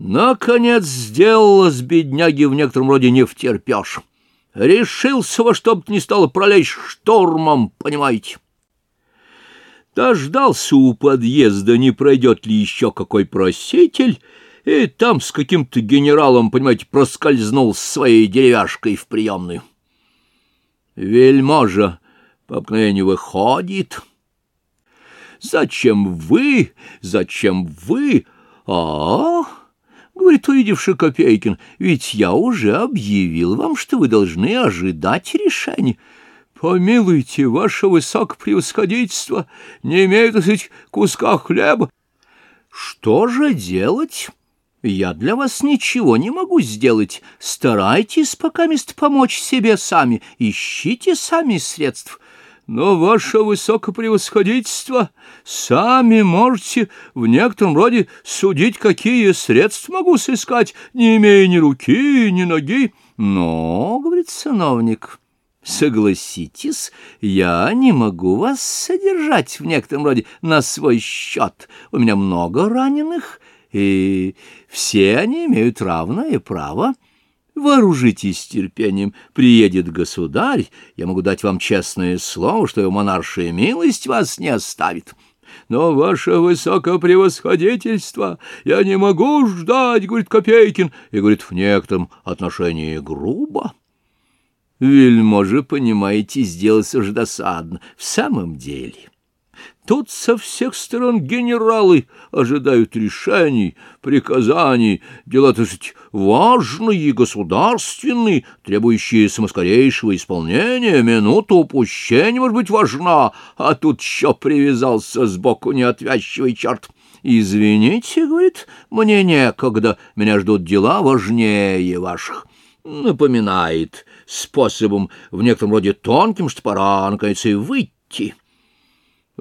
Наконец сделалось бедняги в некотором роде не втерпешь. Решился во что бы ни стало пролезть штормом, понимаете. Дождался у подъезда, не пройдет ли еще какой проситель, и там с каким-то генералом, понимаете, проскользнул с своей деревяшкой в приемную. Вельможа по обыкновению выходит. «Зачем вы? Зачем вы? а, -а, -а Говорит, увидевший Копейкин, ведь я уже объявил вам, что вы должны ожидать решения. Помилуйте, ваше высокопревосходительство, не имею, так сказать, куска хлеба. Что же делать? Я для вас ничего не могу сделать. Старайтесь пока мест помочь себе сами, ищите сами средств. Но, ваше высокопревосходительство, сами можете в некотором роде судить, какие средства могу сыскать, не имея ни руки, ни ноги. Но, — говорит сановник, — согласитесь, я не могу вас содержать в некотором роде на свой счет. У меня много раненых, и все они имеют равное право. Вооружитесь терпением, приедет государь, я могу дать вам честное слово, что его монаршая милость вас не оставит. Но, ваше высокопревосходительство, я не могу ждать, — говорит Копейкин, и говорит в некотором отношении грубо. Вельможа, понимаете, сделался уж досадно, в самом деле. Тут со всех сторон генералы ожидают решений, приказаний, дела, так сказать, важные, государственные, требующие самоскорейшего исполнения, минута упущения может быть важна, а тут еще привязался сбоку неотвязчивый черт. «Извините, — говорит, — мне некогда, меня ждут дела важнее ваших». Напоминает способом в некотором роде тонким, что пора, наконец, и выйти.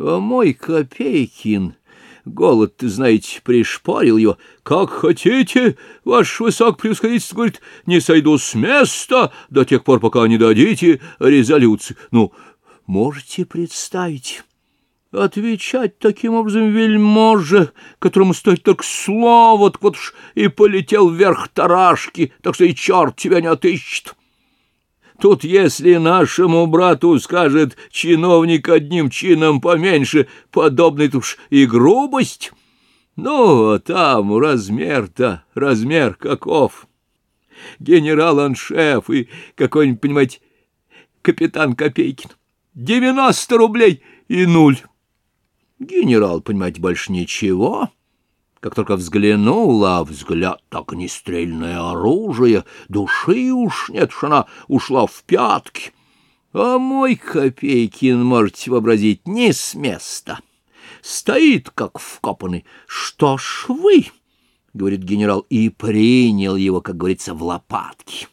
А мой Копейкин, голод, ты знаете, пришпорил его. Как хотите, ваш высокопревосходительство, говорит, не сойду с места до тех пор, пока не дадите резолюцию. Ну, можете представить... Отвечать таким образом вельможе, которому стоит только слово, так вот уж и полетел вверх тарашки, так что и черт тебя не отыщет. Тут, если нашему брату скажет чиновник одним чином поменьше, подобный уж и грубость, ну, а там размер-то, размер каков. Генерал-аншеф и какой-нибудь, понимаете, капитан Копейкин. Девяносто рублей и нуль. Генерал, понимаете, больше ничего. Как только взглянула, взгляд так нестрельное оружие, души уж нет, что она ушла в пятки. А мой Копейкин, можете вообразить, не с места. Стоит, как вкопанный. Что ж вы, — говорит генерал, и принял его, как говорится, в лопатки.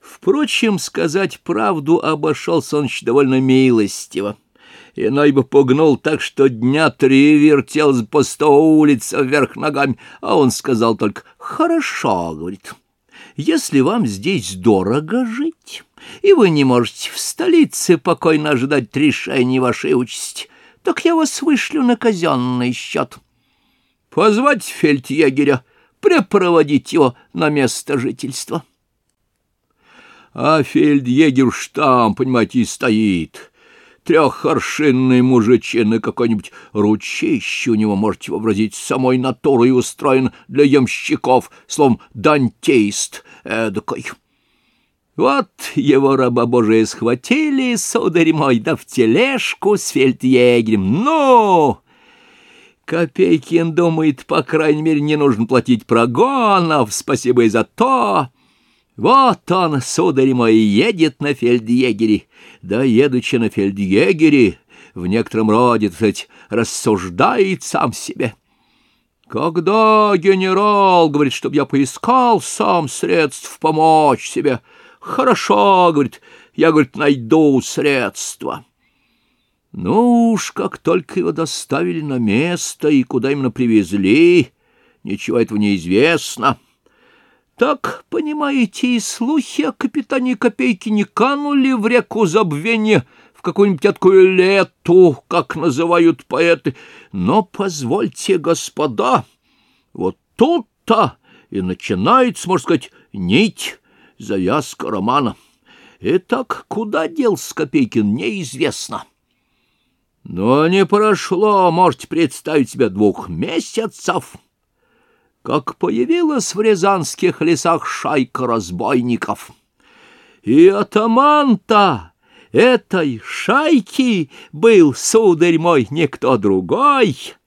Впрочем, сказать правду обошелся он довольно милостиво. Иной бы погнул так, что дня три вертелся по сто улиц вверх ногами, а он сказал только «Хорошо», — говорит, — «если вам здесь дорого жить, и вы не можете в столице покойно ожидать решения вашей участи, так я вас вышлю на казенный счет. Позвать фельдъегеря, препроводить его на место жительства». А фельдъегер штамм, понимаете, и стоит трехоршинный мужичина какой-нибудь ручище у него, можете вообразить, самой натурой устроен для ямщиков, словом, дантейст эдакой. Вот его раба Божия схватили, сударь мой, да в тележку с фельдъегерем. Ну! Копейкин думает, по крайней мере, не нужно платить прогонов, спасибо и за то. Вот он, сударь мой, едет на фельдъегере, да, едучи на фельдъегере, в некотором роде, так сказать, рассуждает сам себе. Когда генерал говорит, чтобы я поискал сам средств помочь себе, хорошо, говорит, я, говорит, найду средства. Ну уж, как только его доставили на место и куда именно привезли, ничего этого не известно. Так, понимаете, и слухи о капитане Копейки не канули в реку забвения, в какую-нибудь такую лету, как называют поэты. Но позвольте, господа, Вот тут-то и начинается, можно сказать, нить, завязка романа. Итак, куда делся Копейкин, неизвестно. Но не прошло, можете представить себе, двух месяцев, как появилась в рязанских лесах шайка разбойников. И атаман-то этой шайки был, сударь мой, никто другой —